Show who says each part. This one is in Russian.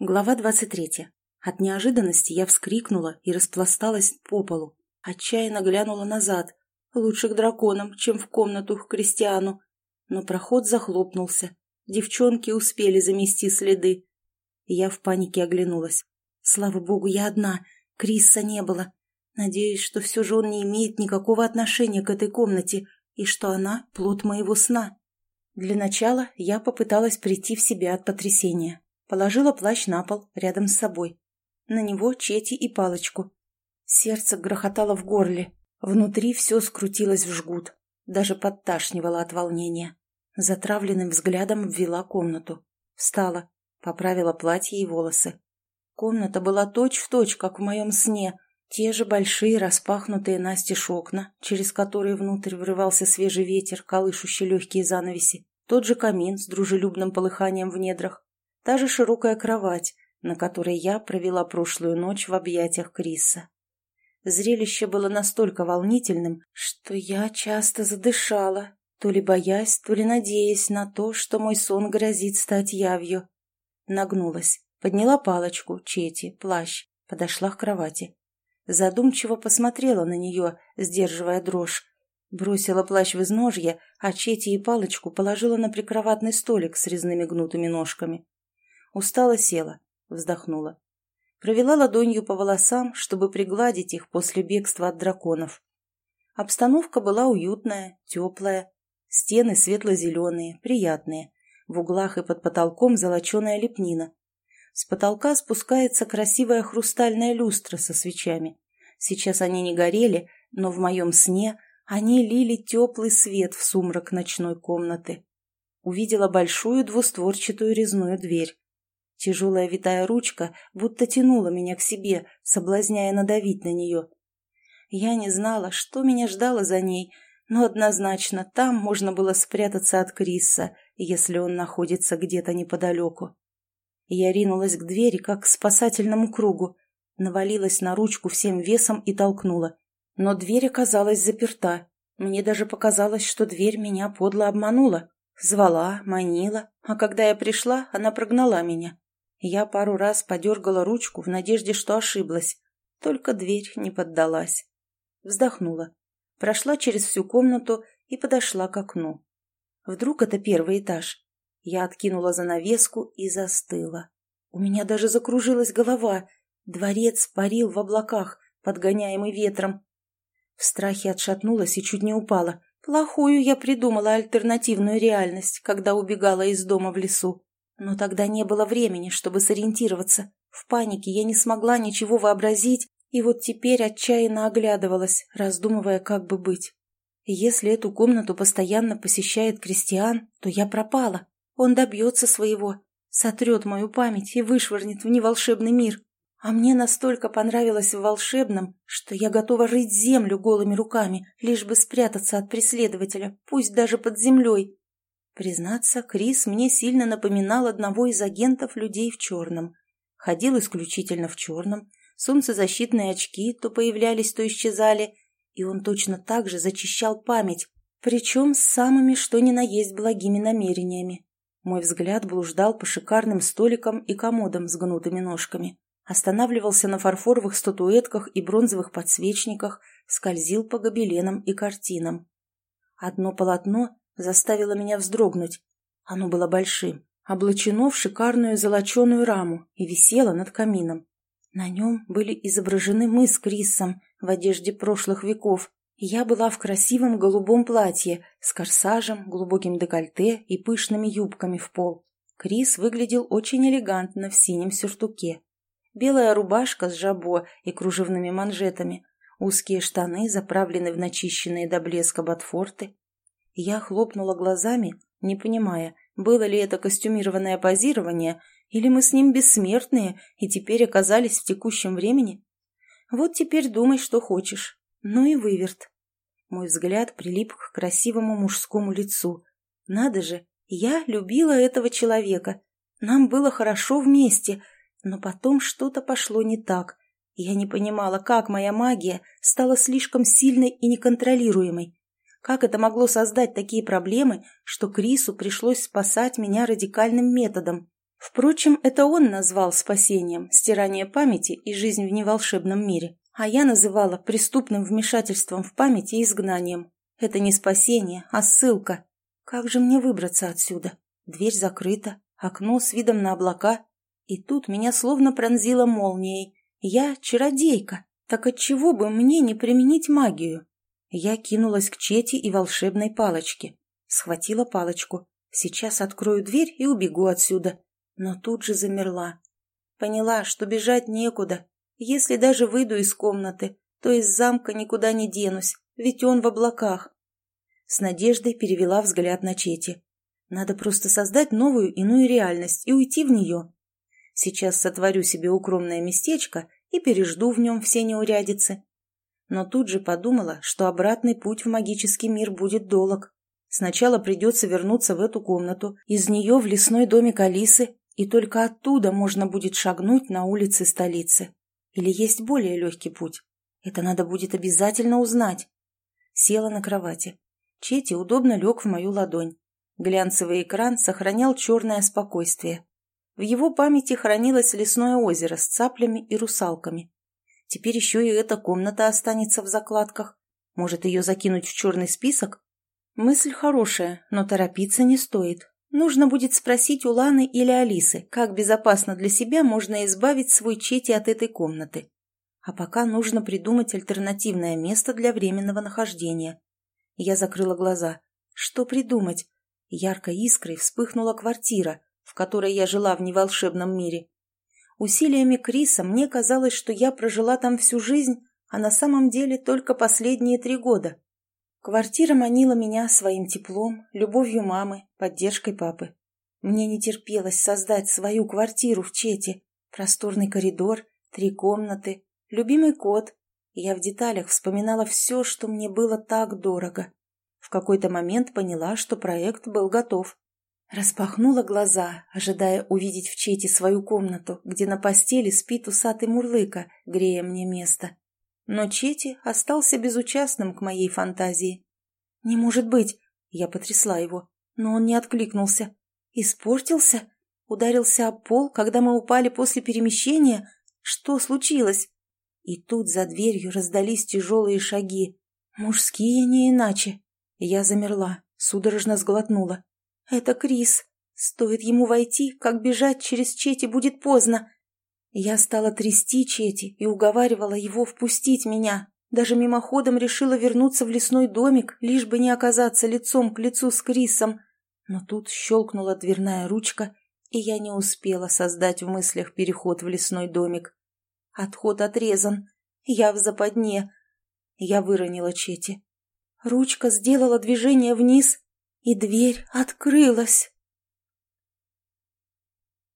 Speaker 1: Глава 23. От неожиданности я вскрикнула и распласталась по полу. Отчаянно глянула назад. Лучше к драконам, чем в комнату к крестьяну. Но проход захлопнулся. Девчонки успели замести следы. Я в панике оглянулась. Слава богу, я одна. Криса не было. Надеюсь, что все же он не имеет никакого отношения к этой комнате и что она – плод моего сна. Для начала я попыталась прийти в себя от потрясения. Положила плащ на пол, рядом с собой. На него чети и палочку. Сердце грохотало в горле. Внутри все скрутилось в жгут. Даже подташнивало от волнения. Затравленным взглядом ввела комнату. Встала, поправила платье и волосы. Комната была точь-в-точь, точь, как в моем сне. Те же большие распахнутые настежь окна, через которые внутрь врывался свежий ветер, колышущий легкие занавеси. Тот же камин с дружелюбным полыханием в недрах. Та же широкая кровать, на которой я провела прошлую ночь в объятиях Криса. Зрелище было настолько волнительным, что я часто задышала, то ли боясь, то ли надеясь на то, что мой сон грозит стать явью. Нагнулась, подняла палочку, чети, плащ, подошла к кровати. Задумчиво посмотрела на нее, сдерживая дрожь. Бросила плащ в изножье, а чети и палочку положила на прикроватный столик с резными гнутыми ножками. Устала села, вздохнула. Провела ладонью по волосам, чтобы пригладить их после бегства от драконов. Обстановка была уютная, теплая. Стены светло-зеленые, приятные. В углах и под потолком золоченая лепнина. С потолка спускается красивая хрустальная люстра со свечами. Сейчас они не горели, но в моем сне они лили теплый свет в сумрак ночной комнаты. Увидела большую двустворчатую резную дверь. Тяжелая витая ручка будто тянула меня к себе, соблазняя надавить на нее. Я не знала, что меня ждало за ней, но однозначно там можно было спрятаться от Криса, если он находится где-то неподалеку. Я ринулась к двери, как к спасательному кругу, навалилась на ручку всем весом и толкнула. Но дверь оказалась заперта. Мне даже показалось, что дверь меня подло обманула. Звала, манила, а когда я пришла, она прогнала меня. Я пару раз подергала ручку в надежде, что ошиблась. Только дверь не поддалась. Вздохнула. Прошла через всю комнату и подошла к окну. Вдруг это первый этаж. Я откинула занавеску и застыла. У меня даже закружилась голова. Дворец парил в облаках, подгоняемый ветром. В страхе отшатнулась и чуть не упала. Плохую я придумала альтернативную реальность, когда убегала из дома в лесу. Но тогда не было времени, чтобы сориентироваться. В панике я не смогла ничего вообразить, и вот теперь отчаянно оглядывалась, раздумывая, как бы быть. Если эту комнату постоянно посещает крестьян, то я пропала. Он добьется своего, сотрет мою память и вышвырнет в неволшебный мир. А мне настолько понравилось в волшебном, что я готова рыть землю голыми руками, лишь бы спрятаться от преследователя, пусть даже под землей. Признаться, Крис мне сильно напоминал одного из агентов людей в черном. Ходил исключительно в черном, солнцезащитные очки то появлялись, то исчезали, и он точно так же зачищал память, причем с самыми что ни на есть благими намерениями. Мой взгляд блуждал по шикарным столикам и комодам с гнутыми ножками, останавливался на фарфоровых статуэтках и бронзовых подсвечниках, скользил по гобеленам и картинам. Одно полотно заставило меня вздрогнуть. Оно было большим, облачено в шикарную золоченую раму и висело над камином. На нем были изображены мы с Крисом в одежде прошлых веков. Я была в красивом голубом платье с корсажем, глубоким декольте и пышными юбками в пол. Крис выглядел очень элегантно в синем сюртуке. Белая рубашка с жабо и кружевными манжетами, узкие штаны заправлены в начищенные до блеска ботфорты, я хлопнула глазами, не понимая, было ли это костюмированное позирование, или мы с ним бессмертные и теперь оказались в текущем времени. Вот теперь думай, что хочешь. Ну и выверт. Мой взгляд прилип к красивому мужскому лицу. Надо же, я любила этого человека. Нам было хорошо вместе, но потом что-то пошло не так. Я не понимала, как моя магия стала слишком сильной и неконтролируемой. Как это могло создать такие проблемы, что Крису пришлось спасать меня радикальным методом? Впрочем, это он назвал спасением стирание памяти и жизнь в неволшебном мире, а я называла преступным вмешательством в память и изгнанием. Это не спасение, а ссылка. Как же мне выбраться отсюда? Дверь закрыта, окно с видом на облака. И тут меня словно пронзило молнией. Я чародейка, так отчего бы мне не применить магию? Я кинулась к Чете и волшебной палочке. Схватила палочку. Сейчас открою дверь и убегу отсюда но тут же замерла. Поняла, что бежать некуда. Если даже выйду из комнаты, то из замка никуда не денусь, ведь он в облаках. С надеждой перевела взгляд на Чети. Надо просто создать новую иную реальность и уйти в нее. Сейчас сотворю себе укромное местечко и пережду в нем все неурядицы. Но тут же подумала, что обратный путь в магический мир будет долг. Сначала придется вернуться в эту комнату, из нее в лесной домик Алисы, и только оттуда можно будет шагнуть на улицы столицы. Или есть более легкий путь? Это надо будет обязательно узнать. Села на кровати. Чети удобно лег в мою ладонь. Глянцевый экран сохранял черное спокойствие. В его памяти хранилось лесное озеро с цаплями и русалками. Теперь еще и эта комната останется в закладках. Может, ее закинуть в черный список? Мысль хорошая, но торопиться не стоит. Нужно будет спросить у Ланы или Алисы, как безопасно для себя можно избавить свой Чети от этой комнаты. А пока нужно придумать альтернативное место для временного нахождения. Я закрыла глаза. Что придумать? Яркой искрой вспыхнула квартира, в которой я жила в неволшебном мире. Усилиями Криса мне казалось, что я прожила там всю жизнь, а на самом деле только последние три года. Квартира манила меня своим теплом, любовью мамы, поддержкой папы. Мне не терпелось создать свою квартиру в Чете. Просторный коридор, три комнаты, любимый кот. Я в деталях вспоминала все, что мне было так дорого. В какой-то момент поняла, что проект был готов. Распахнула глаза, ожидая увидеть в Чете свою комнату, где на постели спит усатый мурлыка, грея мне место. Но Чети остался безучастным к моей фантазии. «Не может быть!» — я потрясла его, но он не откликнулся. «Испортился? Ударился об пол, когда мы упали после перемещения? Что случилось?» И тут за дверью раздались тяжелые шаги. Мужские не иначе. Я замерла, судорожно сглотнула. «Это Крис. Стоит ему войти, как бежать через Чети будет поздно. Я стала трясти Чети и уговаривала его впустить меня. Даже мимоходом решила вернуться в лесной домик, лишь бы не оказаться лицом к лицу с Крисом. Но тут щелкнула дверная ручка, и я не успела создать в мыслях переход в лесной домик. Отход отрезан. Я в западне. Я выронила Чети. Ручка сделала движение вниз, и дверь открылась.